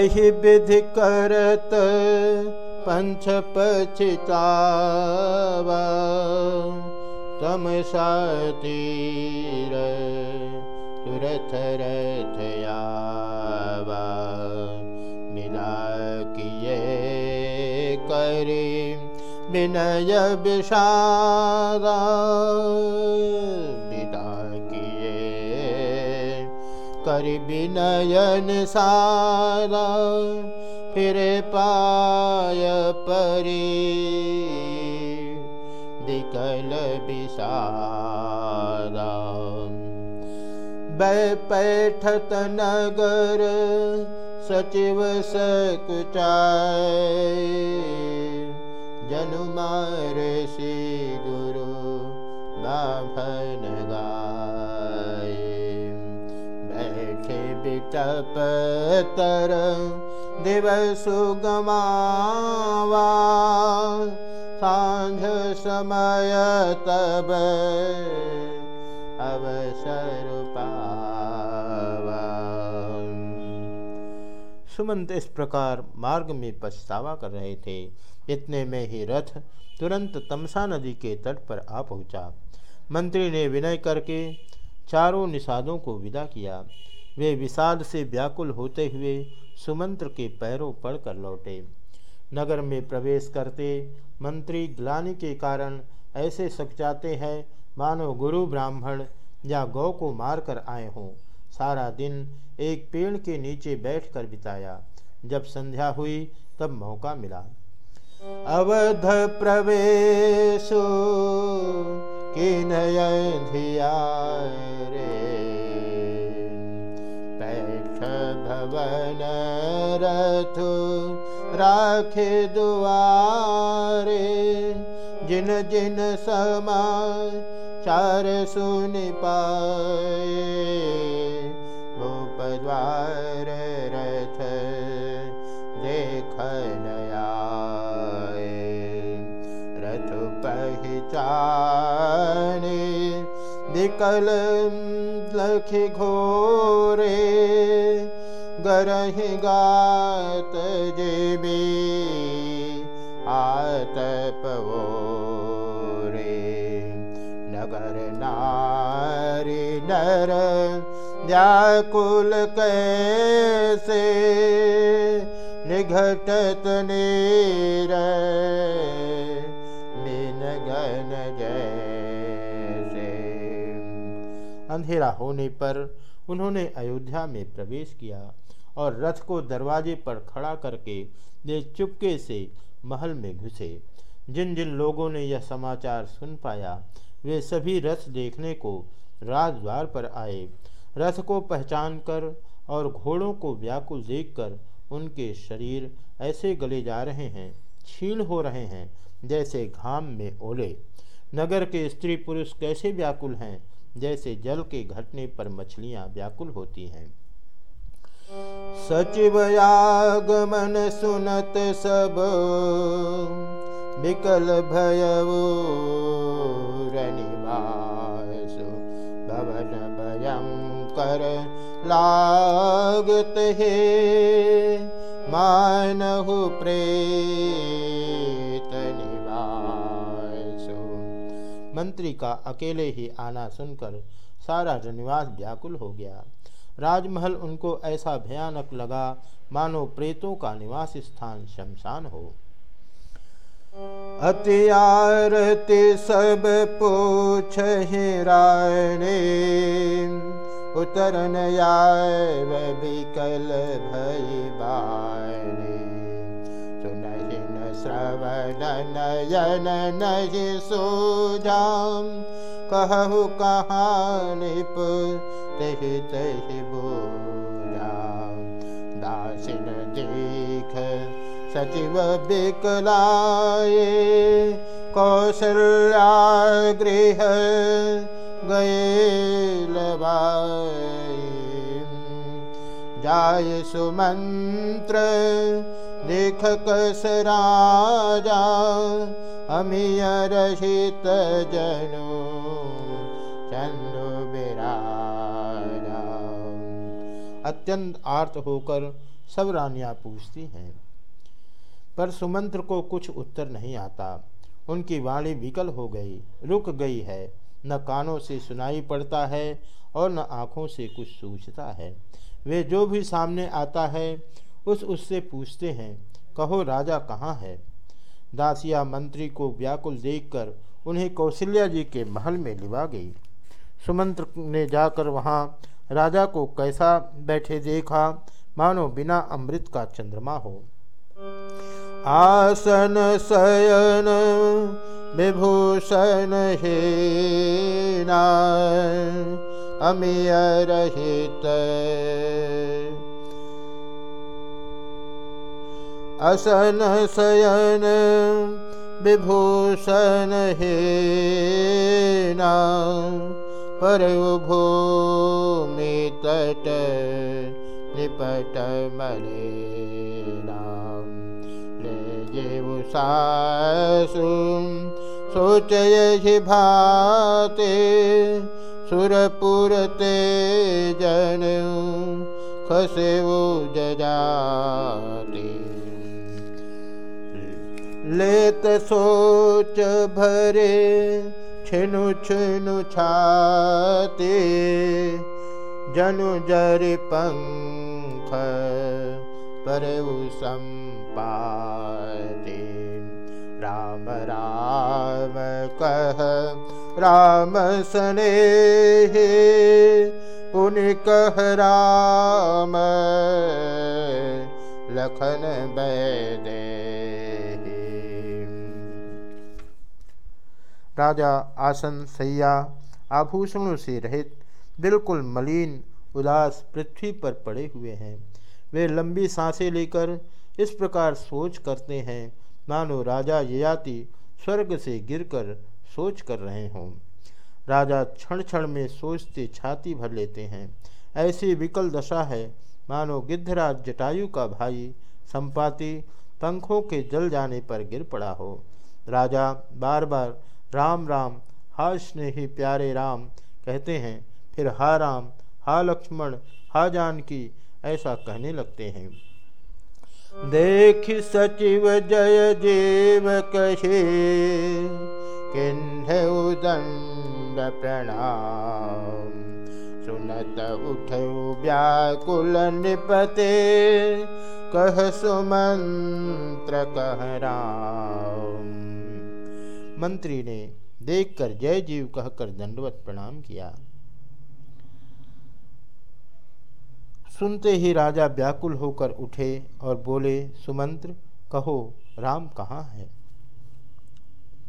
एहि विधि करत सातीर तुरथ रथयावा मिला किए करे विनय विषादा सारा फिर पाय परी। विकल विषादा बैठत नगर सचिव सकुचाय जनुमार श्री गुरु बाभन बिटप तर दिवस गमावा। साँझ समय तब अवसर पावा। सुमंत इस प्रकार मार्ग में पछतावा कर रहे थे। इतने में ही रथ तुरंत तमसा नदी के तट पर आ पहुँचा। मंत्री ने विनय करके चारों निषादों को विदा किया। वे विषाद से व्याकुल होते हुए सुमंत्र के पैरों पड़कर लौटे। नगर में प्रवेश करते मंत्री ग्लानि के कारण ऐसे सकचाते हैं, मानो गुरु ब्राह्मण या गौ को मारकर आए हों। सारा दिन एक पेड़ के नीचे बैठकर बिताया। जब संध्या हुई, तब मौका मिला। अवध प्रवेश धिया रे। भवन रथ राखे दुआरे जिन जिन समा चार सुन पाए द्वार रथ देखन रथ पहचाने विकल लख घोरे गरहि गात जेबी आत रे नगर नारी नर, व्याकुल कैसे? निघटत नीर गन जैसे। अंधेरा होने पर उन्होंने अयोध्या में प्रवेश किया। और रथ को दरवाजे पर खड़ा करके वे चुपके से महल में घुसे। जिन जिन लोगों ने यह समाचार सुन पाया, वे सभी रथ देखने को राजद्वार पर आए। रथ को पहचान कर और घोड़ों को व्याकुल देखकर उनके शरीर ऐसे गले जा रहे हैं, छील हो रहे हैं, जैसे घाम में ओले। नगर के स्त्री पुरुष कैसे व्याकुल हैं, जैसे जल के घटने पर मछलियाँ व्याकुल होती हैं। सचिव आगमन सुनत सब, विकल भयऊ भवन भयम कर लागत हे। मानहु प्रेत निवासो। मंत्री का अकेले ही आना सुनकर सारा रनिवास व्याकुल हो गया। राजमहल उनको ऐसा भयानक लगा मानो प्रेतों का निवास स्थान शमशान हो। अति आरती सब पूछ उतरन आय भई बारे सुनहिन श्रवण नयन नहि सोजाम कहु कहानिप तहि बोलाम दासिन देख सचिव बिकलाए कौशल्या गृह गए जाय राजा अमिय रहित जनु अत्यंत आर्त होकर सब रानियाँ पूछती हैं। पर सुमंत्र को कुछ उत्तर नहीं आता। उनकी वाणी विकल हो गई, रुक गई है। न कानों से सुनाई पड़ता है और न आँखों से कुछ सूझता है। वे जो भी सामने आता है, उस उससे पूछते हैं, कहो, राजा कहाँ है? दासिया मंत्री को व्याकुल देखकर उन्हें कौशल्या जी के महल में लिवा गई। सुमंत्र ने जाकर वहाँ राजा को कैसा बैठे देखा, मानो बिना अमृत का चंद्रमा हो। आसन शयन विभूषण हे अमिय रहित। असन शयन विभूषण हे पर भूमि तट निपट मरे राम। ले जेऊ सासु सोचय भाते सुरपुरते जन खसेऊ जजाते। लेत सोच भरे छिनु छिनु छाते जनु जर पंख पर संपाते। राम राम कह राम सने पुन कह राम लखन बैदे राजा, आसन, सैया, आभूषणों से रहित, बिल्कुल मलिन, उदास पृथ्वी पर पड़े हुए हैं। वे लंबी साँसें लेकर इस प्रकार सोच करते हैं, मानो राजा ययाति स्वर्ग से गिरकर सोच कर रहे हों। राजा क्षण क्षण में सोचते छाती भर लेते हैं। ऐसी विकल दशा है, मानो गिद्धराज जटायु का भाई संपाति पंखों के जल जाने पर गिर पड़ा हो। राजा बार बार राम राम, हा स्नेही प्यारे राम, कहते हैं, फिर हा राम, हा लक्ष्मण, हा जानकी, ऐसा कहने लगते हैं। देख सचिव जय देव कहे, किन्ह उदंड प्रणाम। सुनत उठ व्याकुल निपते, कह सुमंत्र कह राम। मंत्री ने देखकर जय जीव कहकर दंडवत प्रणाम किया। सुनते ही राजा व्याकुल होकर उठे और बोले, सुमंत्र, कहो, राम कहाँ है?